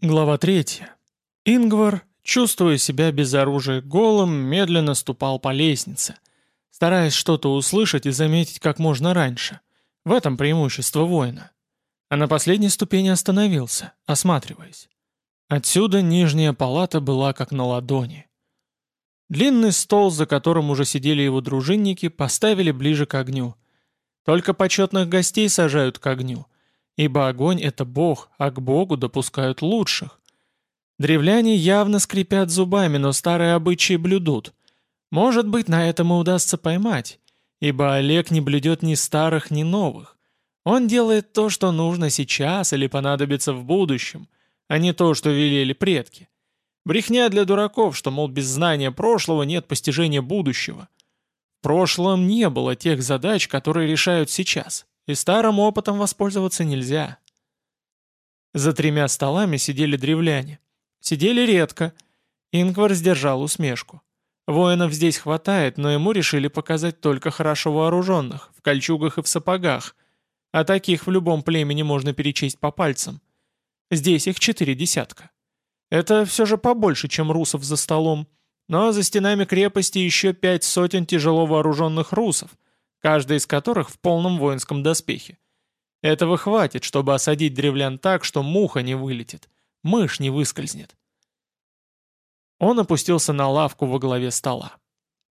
Глава 3. Ингвар, чувствуя себя без оружия голым, медленно ступал по лестнице, стараясь что-то услышать и заметить как можно раньше. В этом преимущество воина. А на последней ступени остановился, осматриваясь. Отсюда нижняя палата была как на ладони. Длинный стол, за которым уже сидели его дружинники, поставили ближе к огню. Только почетных гостей сажают к огню — ибо огонь — это бог, а к богу допускают лучших. Древляне явно скрипят зубами, но старые обычаи блюдут. Может быть, на этом и удастся поймать, ибо Олег не блюдет ни старых, ни новых. Он делает то, что нужно сейчас или понадобится в будущем, а не то, что велели предки. Брехня для дураков, что, мол, без знания прошлого нет постижения будущего. В прошлом не было тех задач, которые решают сейчас. И старым опытом воспользоваться нельзя. За тремя столами сидели древляне. Сидели редко. Ингвар сдержал усмешку. Воинов здесь хватает, но ему решили показать только хорошо вооруженных, в кольчугах и в сапогах, а таких в любом племени можно перечесть по пальцам. Здесь их четыре десятка. Это все же побольше, чем русов за столом, но за стенами крепости еще пять сотен тяжело вооруженных русов — каждый из которых в полном воинском доспехе. Этого хватит, чтобы осадить древлян так, что муха не вылетит, мышь не выскользнет. Он опустился на лавку во главе стола.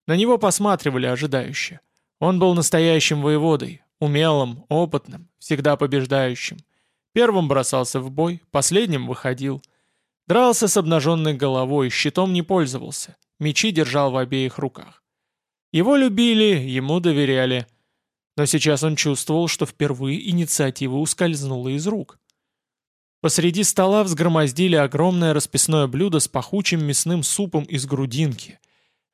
На него посматривали ожидающе. Он был настоящим воеводой, умелым, опытным, всегда побеждающим. Первым бросался в бой, последним выходил. Дрался с обнаженной головой, щитом не пользовался, мечи держал в обеих руках. Его любили, ему доверяли. Но сейчас он чувствовал, что впервые инициатива ускользнула из рук. Посреди стола взгромоздили огромное расписное блюдо с пахучим мясным супом из грудинки.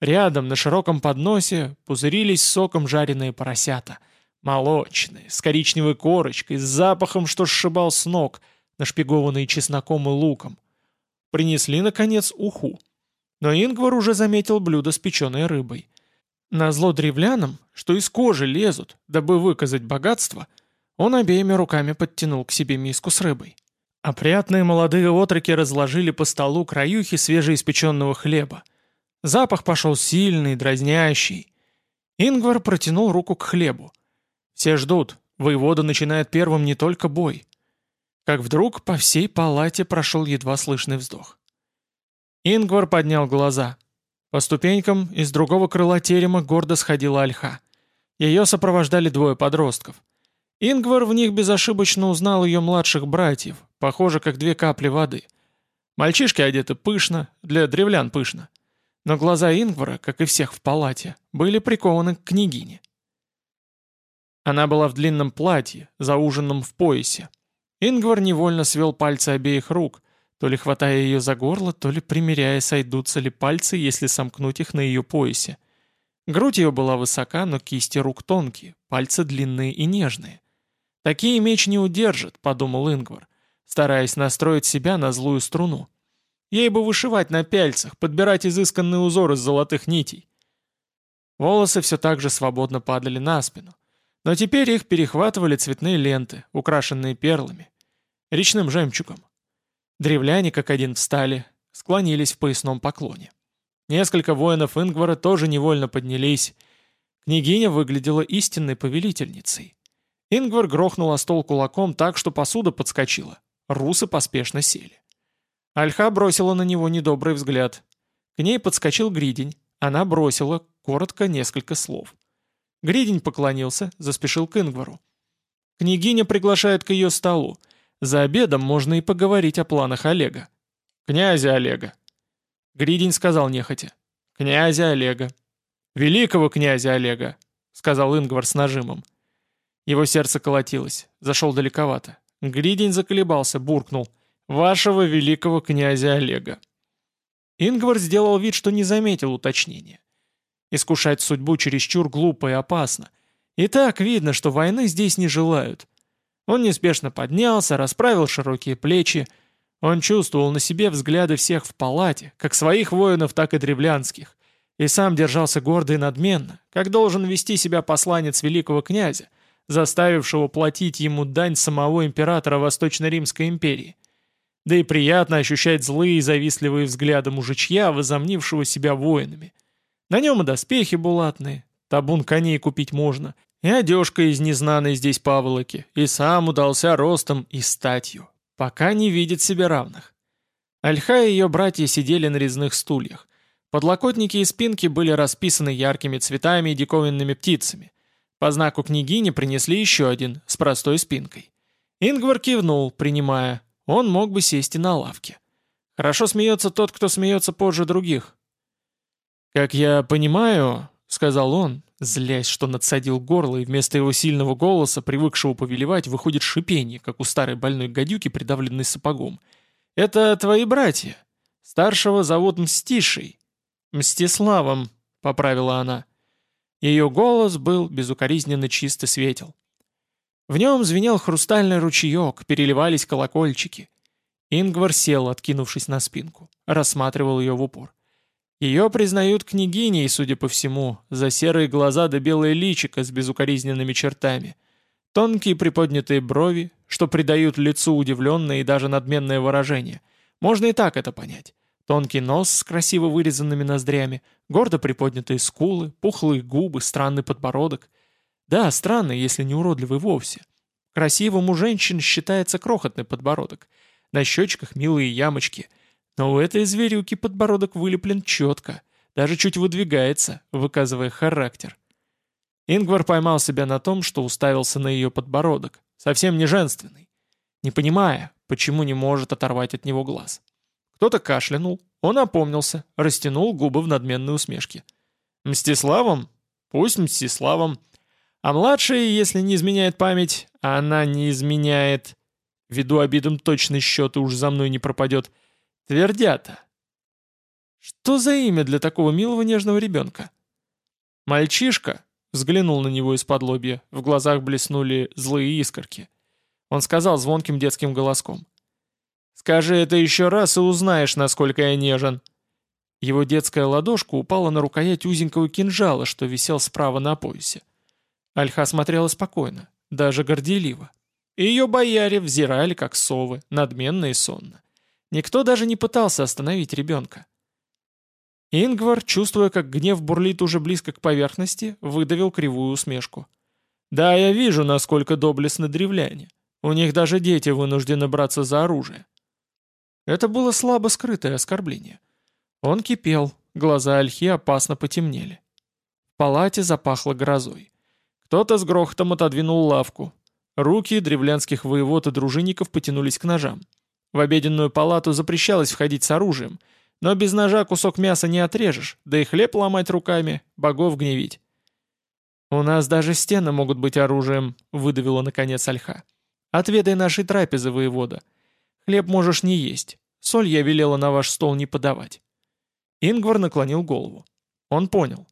Рядом, на широком подносе, пузырились соком жареные поросята. Молочные, с коричневой корочкой, с запахом, что сшибал с ног, нашпигованные чесноком и луком. Принесли, наконец, уху. Но Ингвар уже заметил блюдо с печеной рыбой. Назло древлянам, что из кожи лезут, дабы выказать богатство, он обеими руками подтянул к себе миску с рыбой. Опрятные молодые отроки разложили по столу краюхи свежеиспеченного хлеба. Запах пошел сильный, дразнящий. Ингвар протянул руку к хлебу. Все ждут, воевода начинает первым не только бой. Как вдруг по всей палате прошел едва слышный вздох. Ингвар поднял глаза — по ступенькам из другого крыла терема гордо сходила ольха. Ее сопровождали двое подростков. Ингвар в них безошибочно узнал ее младших братьев, похоже, как две капли воды. Мальчишки одеты пышно, для древлян пышно. Но глаза Ингвара, как и всех в палате, были прикованы к княгине. Она была в длинном платье, зауженном в поясе. Ингвар невольно свел пальцы обеих рук, то ли хватая ее за горло, то ли примеряя, сойдутся ли пальцы, если сомкнуть их на ее поясе. Грудь ее была высока, но кисти рук тонкие, пальцы длинные и нежные. «Такие меч не удержит», — подумал Ингвар, стараясь настроить себя на злую струну. Ей бы вышивать на пяльцах, подбирать изысканный узор из золотых нитей. Волосы все так же свободно падали на спину, но теперь их перехватывали цветные ленты, украшенные перлами, речным жемчугом. Древляне как один встали, склонились в поясном поклоне. Несколько воинов Ингвара тоже невольно поднялись. Княгиня выглядела истинной повелительницей. Ингвар грохнул о стол кулаком так, что посуда подскочила. Русы поспешно сели. Альха бросила на него недобрый взгляд. К ней подскочил Гридень. Она бросила, коротко, несколько слов. Гридень поклонился, заспешил к Ингвару. Княгиня приглашает к ее столу. За обедом можно и поговорить о планах Олега. «Князя Олега!» Гридень сказал нехотя. «Князя Олега!» «Великого князя Олега!» Сказал Ингвар с нажимом. Его сердце колотилось, зашел далековато. Гридень заколебался, буркнул. «Вашего великого князя Олега!» Ингвар сделал вид, что не заметил уточнения. Искушать судьбу чересчур глупо и опасно. И так видно, что войны здесь не желают. Он неспешно поднялся, расправил широкие плечи. Он чувствовал на себе взгляды всех в палате, как своих воинов, так и древлянских. И сам держался гордо и надменно, как должен вести себя посланец великого князя, заставившего платить ему дань самого императора Восточно-Римской империи. Да и приятно ощущать злые и завистливые взгляды мужичья, возомнившего себя воинами. На нем и доспехи булатные, табун коней купить можно, и одежка из незнаной здесь паволоки, и сам удался ростом и статью, пока не видит себе равных. Альха и ее братья сидели на резных стульях. Подлокотники и спинки были расписаны яркими цветами и диковинными птицами. По знаку княгини принесли еще один, с простой спинкой. Ингвар кивнул, принимая. Он мог бы сесть и на лавке. Хорошо смеется тот, кто смеется позже других. «Как я понимаю», — сказал он, злясь, что надсадил горло, и вместо его сильного голоса, привыкшего повелевать, выходит шипение, как у старой больной гадюки, придавленной сапогом. «Это твои братья. Старшего зовут Мстишей». «Мстиславом», — поправила она. Ее голос был безукоризненно чисто светел. В нем звенел хрустальный ручеек, переливались колокольчики. Ингвар сел, откинувшись на спинку, рассматривал ее в упор. Ее признают княгиней, судя по всему, за серые глаза да белое личико с безукоризненными чертами. Тонкие приподнятые брови, что придают лицу удивленное и даже надменное выражение. Можно и так это понять. Тонкий нос с красиво вырезанными ноздрями, гордо приподнятые скулы, пухлые губы, странный подбородок. Да, странный, если не уродливый вовсе. Красивым у женщин считается крохотный подбородок. На щечках милые ямочки – но у этой зверюки подбородок вылеплен четко, даже чуть выдвигается, выказывая характер. Ингвар поймал себя на том, что уставился на ее подбородок, совсем не женственный, не понимая, почему не может оторвать от него глаз. Кто-то кашлянул, он опомнился, растянул губы в надменной усмешке. «Мстиславом? Пусть Мстиславом. А младшая, если не изменяет память, а она не изменяет, ввиду обидом точный счет и уж за мной не пропадет, — Твердята. Что за имя для такого милого нежного ребенка? Мальчишка взглянул на него из-под лобья, в глазах блеснули злые искорки. Он сказал звонким детским голоском. «Скажи это еще раз и узнаешь, насколько я нежен». Его детская ладошка упала на рукоять узенького кинжала, что висел справа на поясе. Альха смотрела спокойно, даже горделиво. Ее бояре взирали, как совы, надменно и сонно. Никто даже не пытался остановить ребенка. Ингвар, чувствуя, как гнев бурлит уже близко к поверхности, выдавил кривую усмешку. «Да, я вижу, насколько доблестны древляне. У них даже дети вынуждены браться за оружие». Это было слабо скрытое оскорбление. Он кипел, глаза Альхи опасно потемнели. В палате запахло грозой. Кто-то с грохотом отодвинул лавку. Руки древлянских воевод и дружинников потянулись к ножам. В обеденную палату запрещалось входить с оружием, но без ножа кусок мяса не отрежешь, да и хлеб ломать руками, богов гневить. «У нас даже стены могут быть оружием», — выдавила наконец Альха. «Отведай нашей трапезы, воевода. Хлеб можешь не есть, соль я велела на ваш стол не подавать». Ингвар наклонил голову. Он понял.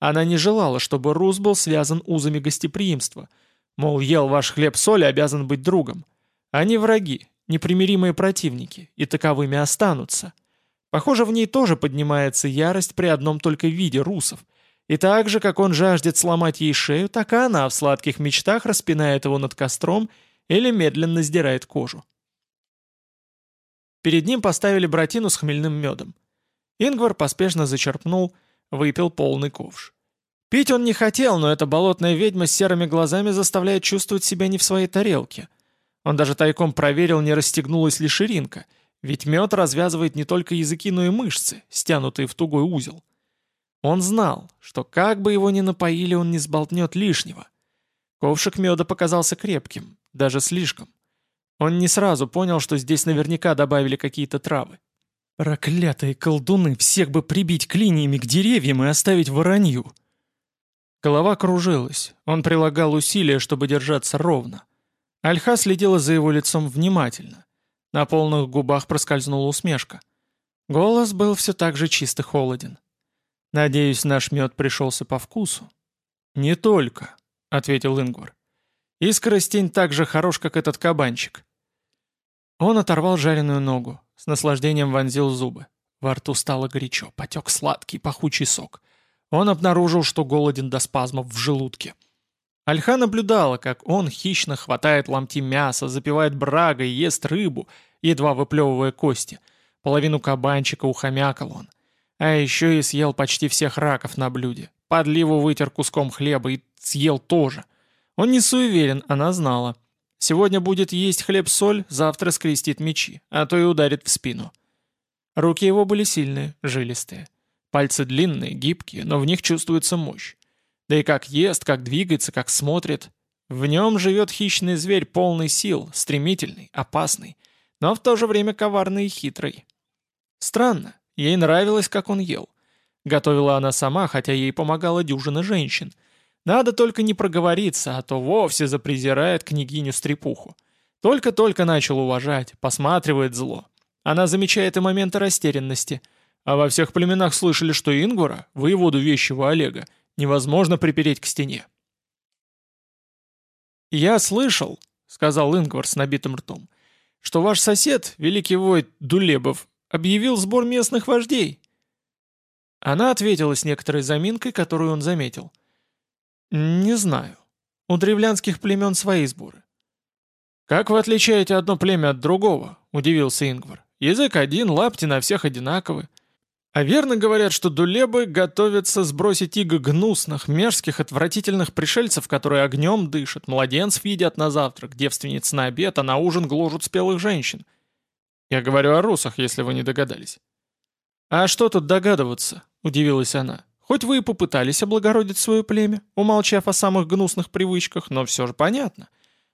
Она не желала, чтобы Рус был связан узами гостеприимства. Мол, ел ваш хлеб-соль обязан быть другом. Они враги, непримиримые противники, и таковыми останутся. Похоже, в ней тоже поднимается ярость при одном только виде русов. И так же, как он жаждет сломать ей шею, так и она в сладких мечтах распинает его над костром или медленно сдирает кожу. Перед ним поставили братину с хмельным медом. Ингвар поспешно зачерпнул, выпил полный ковш. Пить он не хотел, но эта болотная ведьма с серыми глазами заставляет чувствовать себя не в своей тарелке — он даже тайком проверил, не расстегнулась ли ширинка, ведь мед развязывает не только языки, но и мышцы, стянутые в тугой узел. Он знал, что как бы его ни напоили, он не сболтнет лишнего. Ковшик меда показался крепким, даже слишком. Он не сразу понял, что здесь наверняка добавили какие-то травы. Проклятые колдуны, всех бы прибить клиниями к деревьям и оставить воронью. Голова кружилась, он прилагал усилия, чтобы держаться ровно. Альха следила за его лицом внимательно. На полных губах проскользнула усмешка. Голос был все так же чисто холоден. «Надеюсь, наш мед пришелся по вкусу?» «Не только», — ответил Ингвар. «И скоростень так же хорош, как этот кабанчик». Он оторвал жареную ногу, с наслаждением вонзил зубы. Во рту стало горячо, потек сладкий пахучий сок. Он обнаружил, что голоден до спазмов в желудке. Альха наблюдала, как он хищно хватает ломти мяса, запивает брагой, ест рыбу едва выплевывая кости. Половину кабанчика ухомякал он. А еще и съел почти всех раков на блюде. Подливу вытер куском хлеба и съел тоже. Он не суеверен, она знала. Сегодня будет есть хлеб-соль, завтра скрестит мечи, а то и ударит в спину. Руки его были сильные, жилистые. Пальцы длинные, гибкие, но в них чувствуется мощь. Да и как ест, как двигается, как смотрит. В нем живет хищный зверь полный сил, стремительный, опасный, но в то же время коварный и хитрый. Странно, ей нравилось, как он ел. Готовила она сама, хотя ей помогала дюжина женщин. Надо только не проговориться, а то вовсе запрезирает княгиню-стрепуху. Только-только начал уважать, посматривает зло. Она замечает и моменты растерянности. А во всех племенах слышали, что Ингвара, воеводу вещего Олега, невозможно припереть к стене. «Я слышал», — сказал Ингвар с набитым ртом, «что ваш сосед, великий войт Дулебов, объявил сбор местных вождей». Она ответила с некоторой заминкой, которую он заметил. «Не знаю. У древлянских племен свои сборы». «Как вы отличаете одно племя от другого?» — удивился Ингвар. «Язык один, лапти на всех одинаковы. А верно говорят, что дулебы готовятся сбросить иго гнусных, мерзких, отвратительных пришельцев, которые огнем дышат, младенцев едят на завтрак, девственниц на обед, а на ужин гложут спелых женщин. Я говорю о русах, если вы не догадались. «А что тут догадываться?» — удивилась она. «Хоть вы и попытались облагородить свое племя, умолчав о самых гнусных привычках, но все же понятно.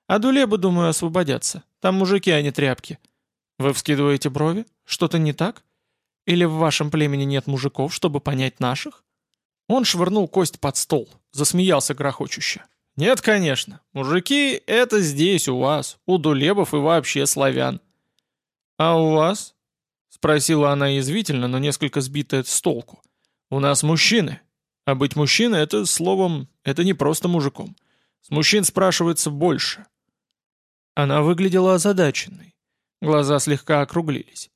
А дулебы, думаю, освободятся. Там мужики, а не тряпки. Вы вскидываете брови? Что-то не так?» Или в вашем племени нет мужиков, чтобы понять наших?» Он швырнул кость под стол, засмеялся грохочуще. «Нет, конечно. Мужики — это здесь, у вас, у дулебов и вообще славян». «А у вас?» — спросила она язвительно, но несколько сбитая с толку. «У нас мужчины. А быть мужчиной — это, словом, это не просто мужиком. С мужчин спрашивается больше». Она выглядела озадаченной. Глаза слегка округлились.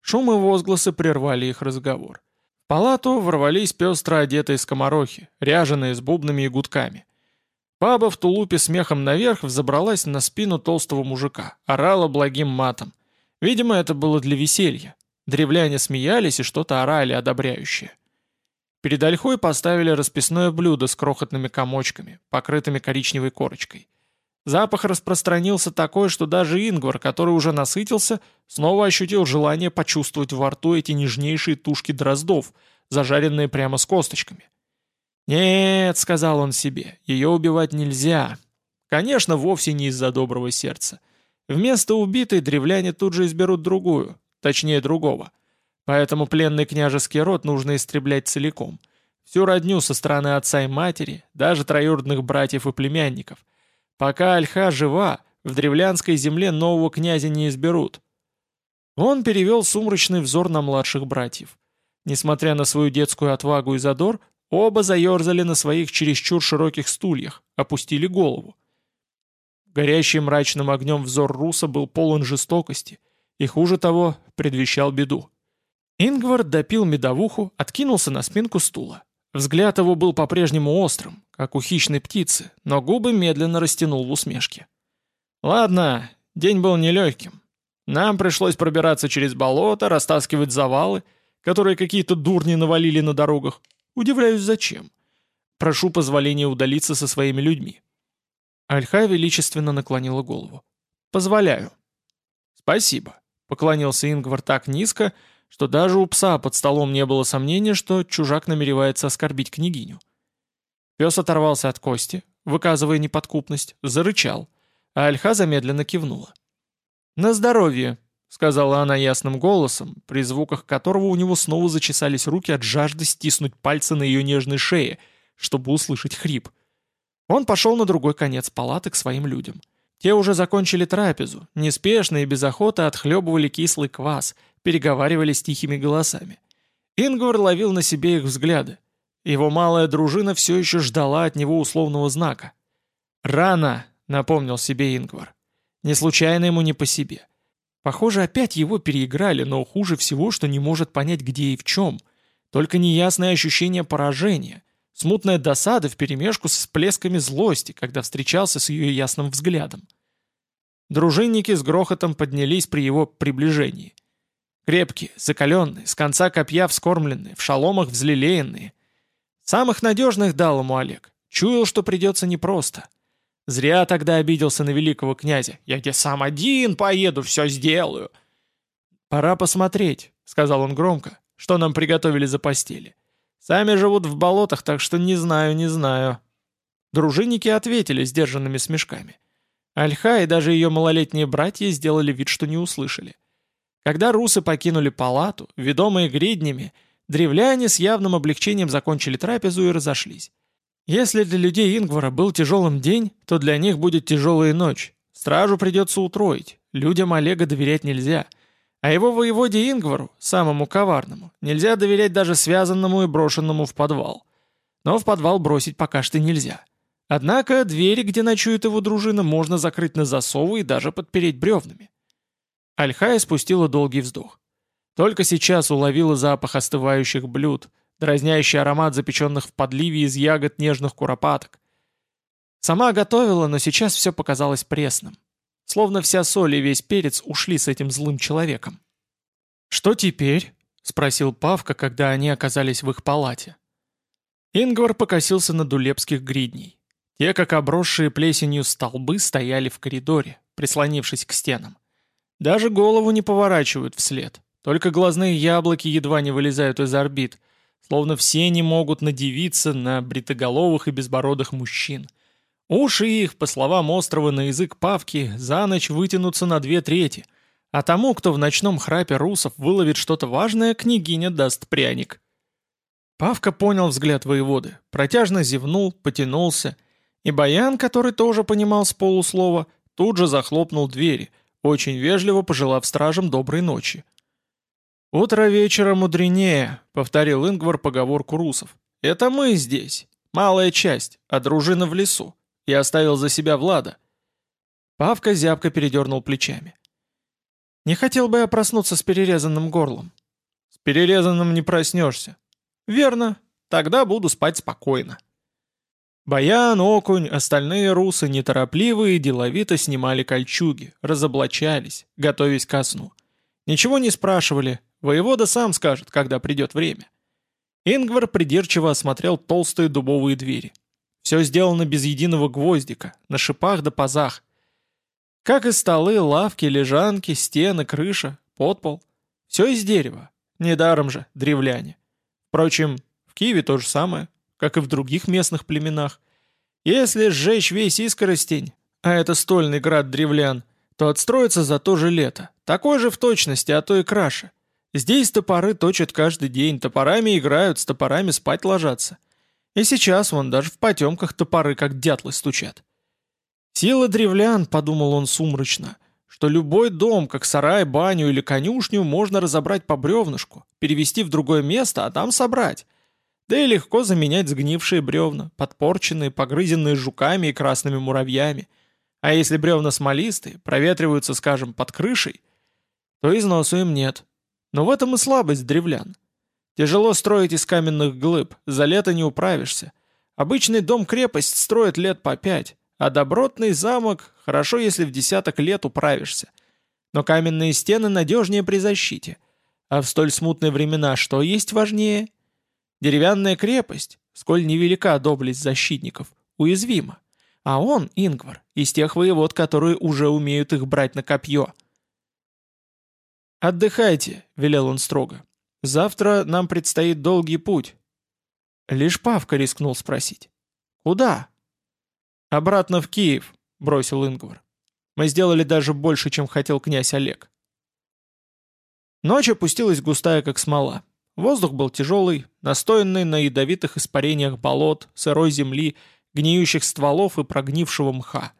Шум и возгласы прервали их разговор. В палату ворвались пестро одетые скоморохи, ряженые с бубнами и гудками. Баба в тулупе смехом наверх взобралась на спину толстого мужика, орала благим матом. Видимо, это было для веселья. Древляне смеялись и что-то орали одобряющее. Перед ольхой поставили расписное блюдо с крохотными комочками, покрытыми коричневой корочкой. Запах распространился такой, что даже Ингвар, который уже насытился, снова ощутил желание почувствовать во рту эти нежнейшие тушки дроздов, зажаренные прямо с косточками. «Нет», — сказал он себе, — «ее убивать нельзя». Конечно, вовсе не из-за доброго сердца. Вместо убитой древляне тут же изберут другую, точнее другого. Поэтому пленный княжеский род нужно истреблять целиком. Всю родню со стороны отца и матери, даже троюродных братьев и племянников — Пока Альха жива, в древлянской земле нового князя не изберут. Он перевел сумрачный взор на младших братьев. Несмотря на свою детскую отвагу и задор, оба заерзали на своих чересчур широких стульях, опустили голову. Горящий мрачным огнем взор Руса был полон жестокости, и хуже того, предвещал беду. Ингвар допил медовуху, откинулся на спинку стула. Взгляд его был по-прежнему острым, как у хищной птицы, но губы медленно растянул в усмешке. «Ладно, день был нелегким. Нам пришлось пробираться через болото, растаскивать завалы, которые какие-то дурни навалили на дорогах. Удивляюсь, зачем. Прошу позволения удалиться со своими людьми». Альха величественно наклонила голову. «Позволяю». «Спасибо», — поклонился Ингвар так низко, что даже у пса под столом не было сомнения, что чужак намеревается оскорбить княгиню. Пес оторвался от кости, выказывая неподкупность, зарычал, а Альха замедленно кивнула. «На здоровье», — сказала она ясным голосом, при звуках которого у него снова зачесались руки от жажды стиснуть пальцы на ее нежной шее, чтобы услышать хрип. Он пошел на другой конец палаты к своим людям. Те уже закончили трапезу, неспешно и без охоты отхлебывали кислый квас — переговаривались тихими голосами. Ингвар ловил на себе их взгляды. Его малая дружина все еще ждала от него условного знака. «Рано!» — напомнил себе Ингвар. Не случайно ему не по себе. Похоже, опять его переиграли, но хуже всего, что не может понять, где и в чем. Только неясное ощущение поражения, смутная досада вперемешку с всплесками злости, когда встречался с ее ясным взглядом. Дружинники с грохотом поднялись при его приближении. Крепкие, закаленные, с конца копья вскормленные, в шаломах взлелеянные. Самых надежных дал ему Олег. Чуял, что придется непросто. Зря тогда обиделся на великого князя. «Я где сам один поеду, все сделаю». «Пора посмотреть», — сказал он громко, — «что нам приготовили за постели. Сами живут в болотах, так что не знаю, не знаю». Дружинники ответили сдержанными смешками. Альха и даже ее малолетние братья сделали вид, что не услышали. Когда русы покинули палату, ведомые гриднями, древляне с явным облегчением закончили трапезу и разошлись. Если для людей Ингвара был тяжелым день, то для них будет тяжелая ночь. Стражу придется утроить, людям Олега доверять нельзя. А его воеводе Ингвару, самому коварному, нельзя доверять даже связанному и брошенному в подвал. Но в подвал бросить пока что нельзя. Однако двери, где ночует его дружина, можно закрыть на засовы и даже подпереть бревнами. Альхая спустила долгий вздох. Только сейчас уловила запах остывающих блюд, дразнящий аромат запеченных в подливе из ягод нежных куропаток. Сама готовила, но сейчас все показалось пресным. Словно вся соль и весь перец ушли с этим злым человеком. «Что теперь?» — спросил Павка, когда они оказались в их палате. Ингвар покосился на дулепских гридней. Те, как обросшие плесенью столбы, стояли в коридоре, прислонившись к стенам. Даже голову не поворачивают вслед, только глазные яблоки едва не вылезают из орбит, словно все не могут надевиться на бритоголовых и безбородых мужчин. Уши их, по словам острова на язык Павки, за ночь вытянутся на две трети, а тому, кто в ночном храпе русов выловит что-то важное, княгиня даст пряник. Павка понял взгляд воеводы, протяжно зевнул, потянулся — и Баян, который тоже понимал с полуслова, тут же захлопнул двери, очень вежливо пожелав стражам доброй ночи. «Утро вечера мудренее», — повторил Ингвар поговорку русов. «Это мы здесь, малая часть, а дружина в лесу. Я оставил за себя Влада». Павка зябко передернул плечами. «Не хотел бы я проснуться с перерезанным горлом». «С перерезанным не проснешься». «Верно, тогда буду спать спокойно». Баян, Окунь, остальные русы неторопливо и деловито снимали кольчуги, разоблачались, готовясь ко сну. Ничего не спрашивали, воевода сам скажет, когда придет время. Ингвар придирчиво осмотрел толстые дубовые двери. Все сделано без единого гвоздика, на шипах да пазах. Как и столы, лавки, лежанки, стены, крыша, подпол. Все из дерева. Недаром же, древляне. Впрочем, в Киеве то же самое как и в других местных племенах. Если сжечь весь искоростень, а это стольный град древлян, то отстроится за то же лето, такой же в точности, а то и краше. Здесь топоры точат каждый день, топорами играют, с топорами спать ложатся. И сейчас вон даже в потемках топоры как дятлы стучат. Сила древлян, подумал он сумрачно, что любой дом, как сарай, баню или конюшню, можно разобрать по бревнышку, перевести в другое место, а там собрать. Да и легко заменять сгнившие бревна, подпорченные, погрызенные жуками и красными муравьями. А если бревна смолистые, проветриваются, скажем, под крышей, то износу им нет. Но в этом и слабость древлян. Тяжело строить из каменных глыб, за лето не управишься. Обычный дом-крепость строит лет по пять, а добротный замок хорошо, если в десяток лет управишься. Но каменные стены надежнее при защите. А в столь смутные времена что есть важнее? Деревянная крепость, сколь невелика доблесть защитников, уязвима. А он, Ингвар, из тех воевод, которые уже умеют их брать на копье. «Отдыхайте», — велел он строго. «Завтра нам предстоит долгий путь». Лишь Павка рискнул спросить. «Куда?» «Обратно в Киев», — бросил Ингвар. «Мы сделали даже больше, чем хотел князь Олег». Ночь опустилась густая, как смола. Воздух был тяжелый, настоянный на ядовитых испарениях болот, сырой земли, гниющих стволов и прогнившего мха.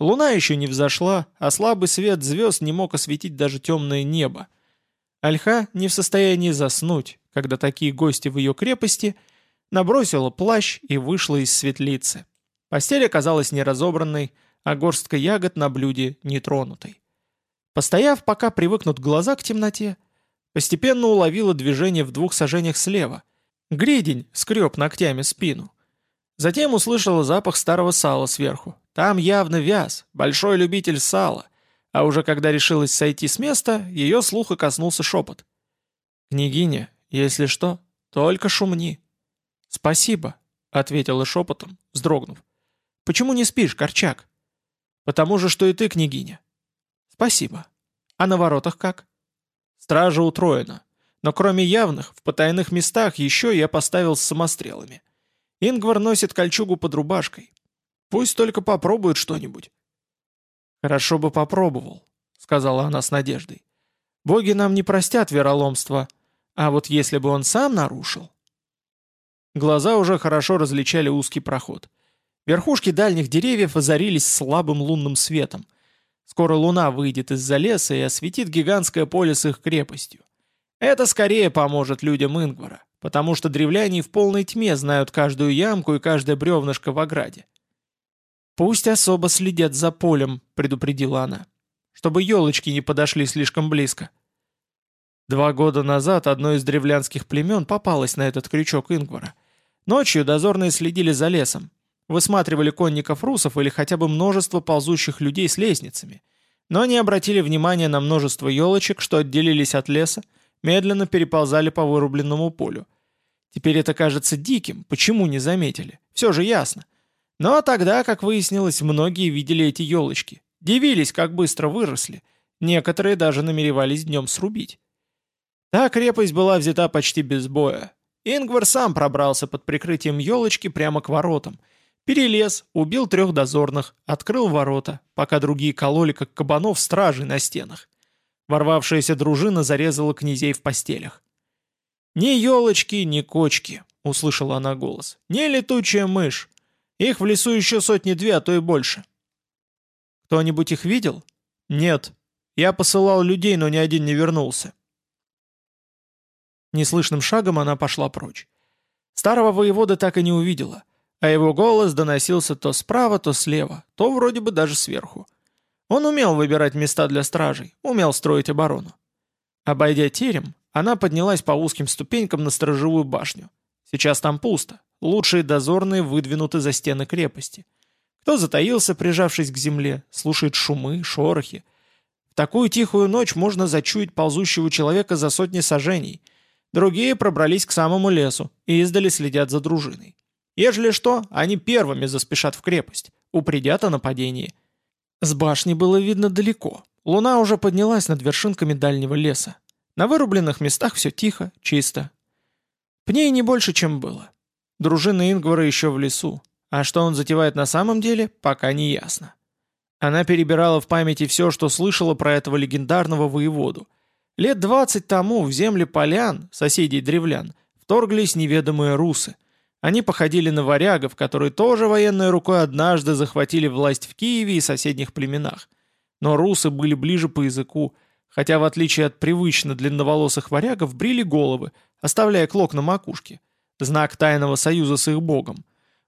Луна еще не взошла, а слабый свет звезд не мог осветить даже темное небо. Альха не в состоянии заснуть, когда такие гости в ее крепости, набросила плащ и вышла из светлицы. Постель оказалась неразобранной, а горстка ягод на блюде нетронутой. Постояв, пока привыкнут глаза к темноте, Постепенно уловила движение в двух сажениях слева. Гридень скреб ногтями спину. Затем услышала запах старого сала сверху. Там явно вяз, большой любитель сала. А уже когда решилась сойти с места, ее слуха коснулся шепот. «Княгиня, если что, только шумни». «Спасибо», — ответила шепотом, вздрогнув. «Почему не спишь, Корчак?» «Потому же, что и ты, княгиня». «Спасибо. А на воротах как?» «Стража утроена. Но кроме явных, в потайных местах еще я поставил с самострелами. Ингвар носит кольчугу под рубашкой. Пусть только попробует что-нибудь». «Хорошо бы попробовал», — сказала она с надеждой. «Боги нам не простят вероломства, а вот если бы он сам нарушил...» Глаза уже хорошо различали узкий проход. Верхушки дальних деревьев озарились слабым лунным светом. Скоро луна выйдет из-за леса и осветит гигантское поле с их крепостью. Это скорее поможет людям Ингвара, потому что древляне в полной тьме знают каждую ямку и каждое бревнышко в ограде. «Пусть особо следят за полем», — предупредила она, «чтобы елочки не подошли слишком близко». Два года назад одно из древлянских племен попалось на этот крючок Ингвара. Ночью дозорные следили за лесом, высматривали конников русов или хотя бы множество ползущих людей с лестницами, но не обратили внимания на множество елочек, что отделились от леса, медленно переползали по вырубленному полю. Теперь это кажется диким, почему не заметили? Все же ясно. Но тогда, как выяснилось, многие видели эти елочки. Дивились, как быстро выросли. Некоторые даже намеревались днем срубить. Та крепость была взята почти без боя. Ингвар сам пробрался под прикрытием елочки прямо к воротам. Перелез, убил трех дозорных, открыл ворота, пока другие кололи, как кабанов, стражи на стенах. Ворвавшаяся дружина зарезала князей в постелях. «Ни елочки, ни кочки», — услышала она голос, — «ни летучая мышь. Их в лесу еще сотни-две, а то и больше. Кто-нибудь их видел? Нет. Я посылал людей, но ни один не вернулся. Неслышным шагом она пошла прочь. Старого воевода так и не увидела, а его голос доносился то справа, то слева, то вроде бы даже сверху. Он умел выбирать места для стражей, умел строить оборону. Обойдя терем, она поднялась по узким ступенькам на сторожевую башню. Сейчас там пусто, Лучшие дозорные выдвинуты за стены крепости. Кто затаился, прижавшись к земле, слушает шумы, шорохи. В такую тихую ночь можно зачуять ползущего человека за сотни сажений. Другие пробрались к самому лесу и издали следят за дружиной. Ежели что, они первыми заспешат в крепость, упредят о нападении. С башни было видно далеко. Луна уже поднялась над вершинками дальнего леса. На вырубленных местах все тихо, чисто. Пней не больше, чем было. Дружина Ингвара еще в лесу, а что он затевает на самом деле, пока не ясно. Она перебирала в памяти все, что слышала про этого легендарного воеводу. Лет двадцать тому в земли полян, соседей древлян, вторглись неведомые русы. Они походили на варягов, которые тоже военной рукой однажды захватили власть в Киеве и соседних племенах. Но русы были ближе по языку, хотя в отличие от привычно длинноволосых варягов брили головы, оставляя клок на макушке знак тайного союза с их богом.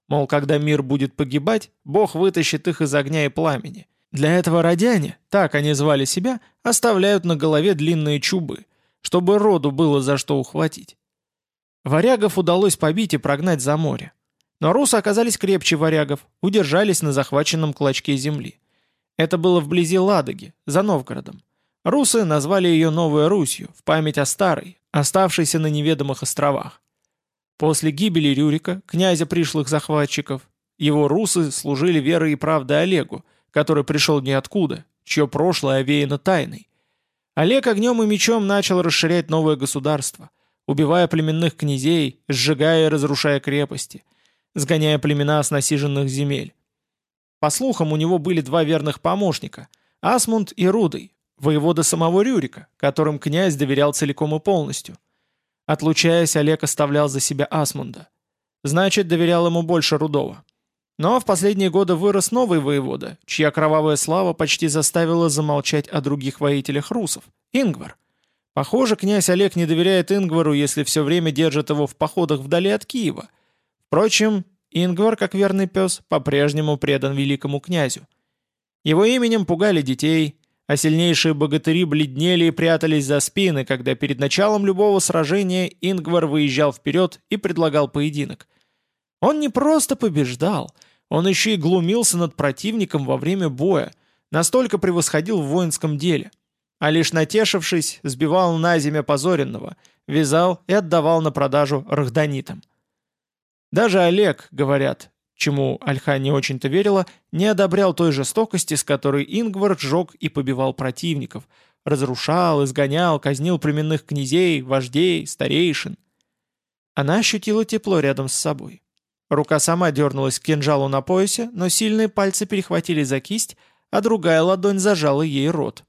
Мол, когда мир будет погибать, бог вытащит их из огня и пламени. Для этого родяне, так они звали себя, оставляют на голове длинные чубы, чтобы роду было за что ухватить. Варягов удалось побить и прогнать за море. Но русы оказались крепче варягов, удержались на захваченном клочке земли. Это было вблизи Ладоги, за Новгородом. Русы назвали ее Новой Русью, в память о старой, оставшейся на неведомых островах. После гибели Рюрика, князя пришлых захватчиков, его русы служили верой и правдой Олегу, который пришел ниоткуда, чье прошлое овеяно тайной. Олег огнем и мечом начал расширять новое государство, убивая племенных князей, сжигая и разрушая крепости, сгоняя племена с насиженных земель. По слухам, у него были два верных помощника – Асмунд и Рудый, воевода самого Рюрика, которым князь доверял целиком и полностью – Отлучаясь, Олег оставлял за себя Асмунда. Значит, доверял ему больше Рудова. Но в последние годы вырос новый воевода, чья кровавая слава почти заставила замолчать о других воителях русов – Ингвар. Похоже, князь Олег не доверяет Ингвару, если все время держит его в походах вдали от Киева. Впрочем, Ингвар, как верный пес, по-прежнему предан великому князю. Его именем пугали детей, а сильнейшие богатыри бледнели и прятались за спины, когда перед началом любого сражения Ингвар выезжал вперед и предлагал поединок. Он не просто побеждал, Он еще и глумился над противником во время боя, настолько превосходил в воинском деле. А лишь натешившись, сбивал на землю позоренного, вязал и отдавал на продажу рахданитам. Даже Олег, говорят, чему Альха не очень-то верила, не одобрял той жестокости, с которой Ингвар сжег и побивал противников, разрушал, изгонял, казнил племенных князей, вождей, старейшин. Она ощутила тепло рядом с собой. Рука сама дернулась к кинжалу на поясе, но сильные пальцы перехватили за кисть, а другая ладонь зажала ей рот.